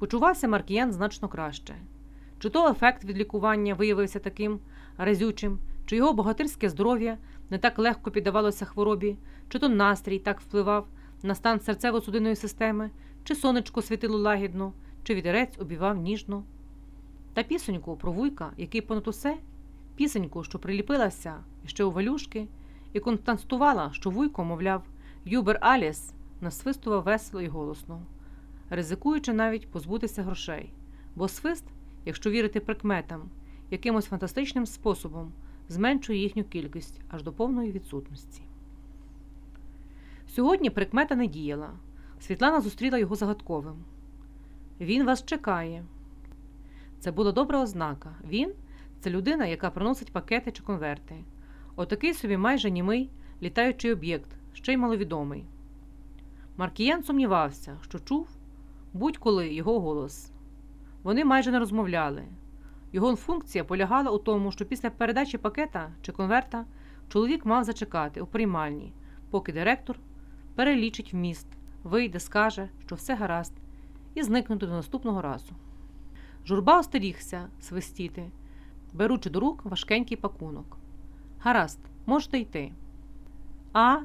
Почувався Маркіян значно краще. Чи то ефект від лікування виявився таким разючим, чи його богатирське здоров'я не так легко піддавалося хворобі, чи то настрій так впливав на стан серцево-судинної системи, чи сонечко світило лагідно, чи вітерець обівав ніжно. Та пісеньку про вуйка, який понад усе, пісеньку, що приліпилася ще у валюшки, і констатувала, що вуйко, мовляв, Юбер Аліс насвистував весело і голосно, ризикуючи навіть позбутися грошей, бо свист, якщо вірити прикметам, якимось фантастичним способом зменшує їхню кількість аж до повної відсутності. Сьогодні прикмета не діяла. Світлана зустріла його загадковим. Він вас чекає. Це була добра ознака. Він це людина, яка приносить пакети чи конверти. Отакий собі майже німий літаючий об'єкт, ще й маловідомий. Маркіян сумнівався, що чув будь-коли його голос. Вони майже не розмовляли. Його функція полягала у тому, що після передачі пакета чи конверта чоловік мав зачекати у приймальні, поки директор перелічить вміст, вийде, скаже, що все гаразд, і зникнути до наступного разу. Журба остерігся свистіти, беручи до рук важкенький пакунок. Гаразд, можете йти. А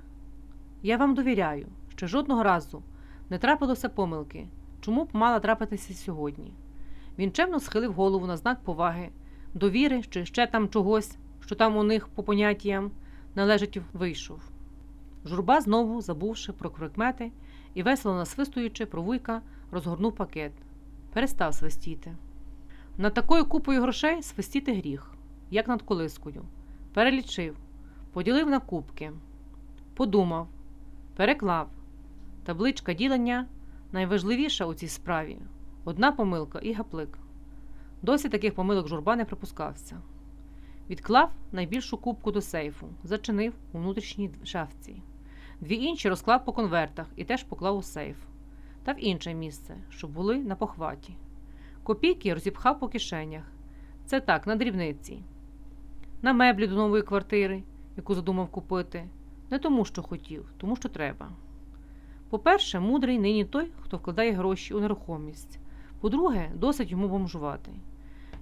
я вам довіряю, що жодного разу не трапилося помилки, чому б мала трапитися сьогодні. Він чемно схилив голову на знак поваги, довіри чи ще там чогось, що там у них по поняттям належить, вийшов. Журба, знову, забувши про прикмети і весело насвистуючи, про вуйка, розгорнув пакет. Перестав свистіти. Над такою купою грошей свистіти гріх, як над колискою. Перелічив, поділив на кубки, подумав, переклав. Табличка ділення найважливіша у цій справі. Одна помилка і гаплик. Досі таких помилок журба не припускався. Відклав найбільшу кубку до сейфу, зачинив у внутрішній шафці. Дві інші розклав по конвертах і теж поклав у сейф та в інше місце, щоб були на похваті. Копійки розіпхав по кишенях. Це так, на дрібниці. На меблі до нової квартири, яку задумав купити, не тому, що хотів, тому що треба. По-перше, мудрий нині той, хто вкладає гроші у нерухомість. По-друге, досить йому бомжувати.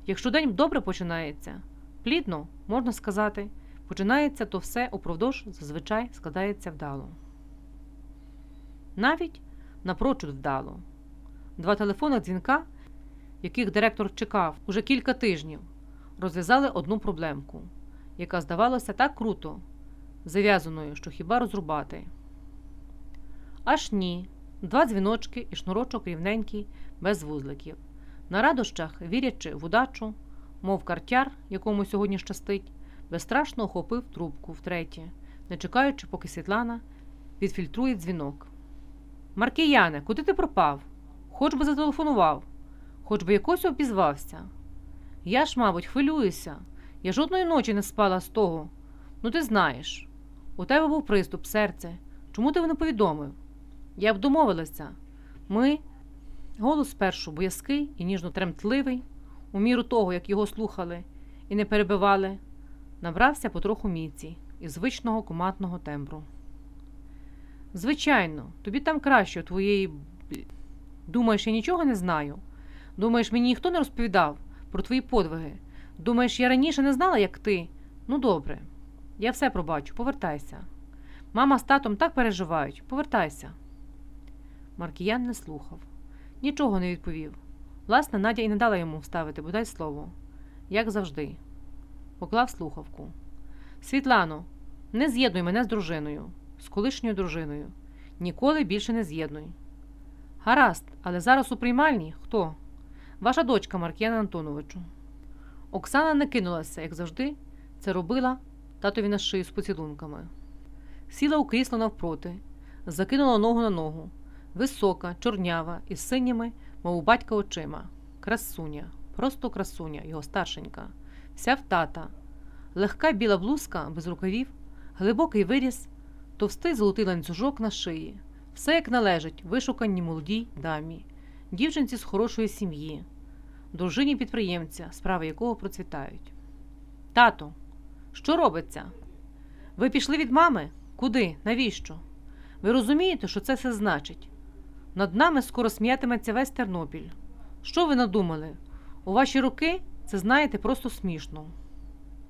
Якщо день добре починається, плідно, можна сказати, починається, то все упродовж зазвичай складається вдало. Навіть напрочуд вдало. Два телефонних дзвінка, яких директор чекав уже кілька тижнів, розв'язали одну проблемку, яка здавалася так круто, зав'язаною, що хіба розрубати. Аж ні, два дзвіночки і шнурочок рівненький, без вузликів. На радощах, вірячи в удачу, мов картяр, якому сьогодні щастить, безстрашно охопив трубку втретє, не чекаючи, поки Світлана відфільтрує дзвінок. Маркіяне, куди ти пропав? Хоч би зателефонував, хоч би якось обізвався. Я ж, мабуть, хвилююся. Я жодної ночі не спала з того. Ну, ти знаєш. У тебе був приступ, серце. Чому ти не повідомив? Я б домовилася. Ми. Голос спершу боязкий і ніжно тремтливий, у міру того, як його слухали і не перебивали, набрався потроху міці і звичного коматного тембру. Звичайно, тобі там краще у твоєї. Думаєш, я нічого не знаю? Думаєш, мені ніхто не розповідав про твої подвиги? Думаєш, я раніше не знала, як ти? Ну, добре, я все пробачу, повертайся. Мама з татом так переживають, повертайся. Маркіян не слухав, нічого не відповів. Власне, Надя і не дала йому вставити бодай слово, як завжди. Поклав слухавку. Світлано, не з'єднуй мене з дружиною, з колишньою дружиною. Ніколи більше не з'єднуй. Гаразд, але зараз у приймальні хто? Ваша дочка Маркіяна Антоновичу. Оксана не кинулася, як завжди, це робила татові на шию з поцілунками. Сіла у крісло навпроти, закинула ногу на ногу, висока, чорнява, із синіми, мов у батька очима. Красуня, просто красуня, його старшенька, вся в тата, легка біла блузка без рукавів, глибокий виріс, товстий золотий ланцюжок на шиї, все як належить вишуканій молодій дамі, дівчинці з хорошої сім'ї, дружині підприємця, справи якого процвітають. Тато, що робиться? Ви пішли від мами? Куди? Навіщо? Ви розумієте, що це все значить? Над нами скоро сміятиметься весь Тернопіль. Що ви надумали? У ваші роки це знаєте просто смішно.